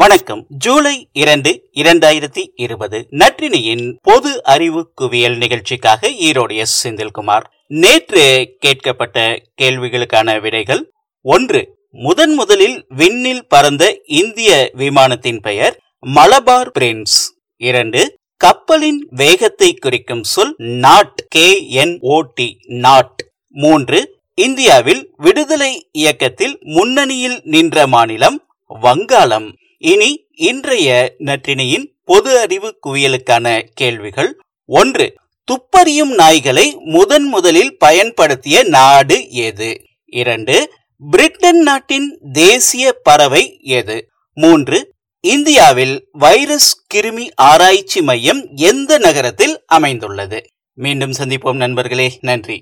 வணக்கம். ஜூலை இரண்டு இரண்டாயிரத்தி இருபது நற்றினியின் பொது அறிவு குவியல் நிகழ்ச்சிக்காக ஈரோடு எஸ். செந்தில்குமார். நேற்று கேட்கப்பட்ட கேள்விகளுக்கான விடைகள் ஒன்று. முதன் முதலில் விண்ணில் பறந்த இந்திய விமானத்தின் பெயர் மலபார் பிரின்ஸ். இரண்டு. கப்பலின் வேகத்தை குறிக்கும் சொல் நாட். கே. என். ஓடி நாட். மூன்று. இந்தியாவில் விடுதலை இயக்கத்தில் முன்னணியில் நின்ற மாநிலம் வங்காளம். இனி இன்றைய நற்றினியின் பொது அறிவு குவியலுக்கான கேள்விகள். ஒன்று துப்பறியும் நாய்களை முதன் முதலில் பயன்படுத்திய நாடு எது இரண்டு பிரிட்டன் நாட்டின் தேசிய பறவை எது மூன்று இந்தியாவில் வைரஸ் கிருமி ஆராய்ச்சி மையம் எந்த நகரத்தில் அமைந்துள்ளது? மீண்டும் சந்திப்போம் நண்பர்களே நன்றி.